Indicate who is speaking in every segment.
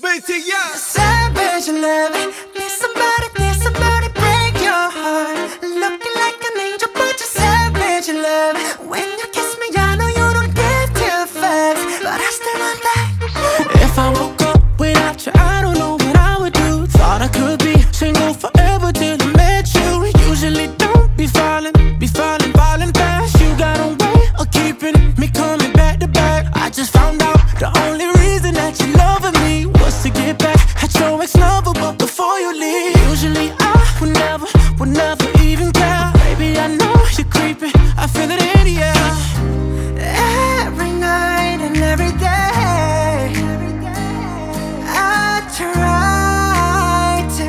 Speaker 1: BTS.
Speaker 2: Savage love. Need somebody, need somebody break your heart. Looking like an angel, but you're savage love. When you kiss me, I know you don't give two fucks, but I still want that.
Speaker 3: If I woke up without you, I don't know what I would do. Thought I could be single forever till I met you. Usually don't be falling, be falling, falling fast. You got a way of keeping me coming back to back. I just found out the only reason that you're loving me was to get back at your ex lover, but before you leave, usually I would never, would never even care. Baby, I know you're creeping, I feel it in the air.
Speaker 2: Every night and every day, I try to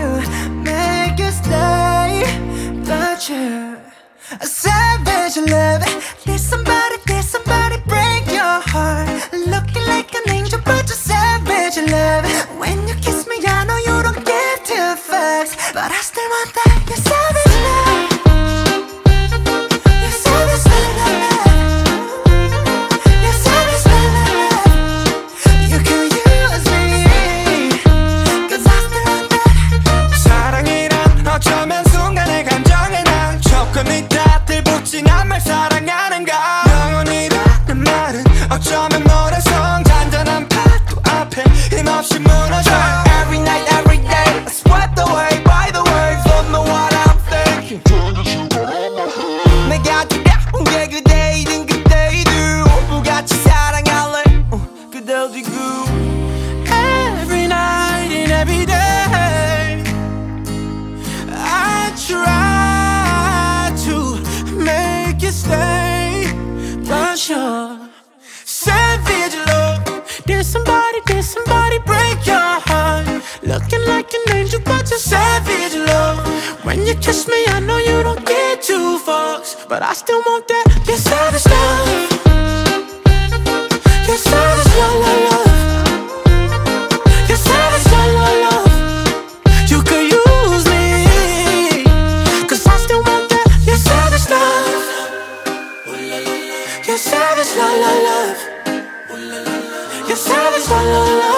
Speaker 2: make you stay, but you're a savage love. But I still want that. You're savage love. You're savage love. You're savage love. You can use me, 'cause I want that.
Speaker 1: 사랑이란 어쩌면 순간의 감정에 난 조금이 다 들붙진 않말 사랑하는가 held you good every night
Speaker 3: and every day. I try to make you stay, but you're savage, love. Did somebody, did somebody break your heart? Looking like an angel, but you're savage, love. When you kiss me, I know you don't get two fucks, but I still want that. You're savage, love. You're savage. You're savage, love, love, love. You're savage, love, love, love.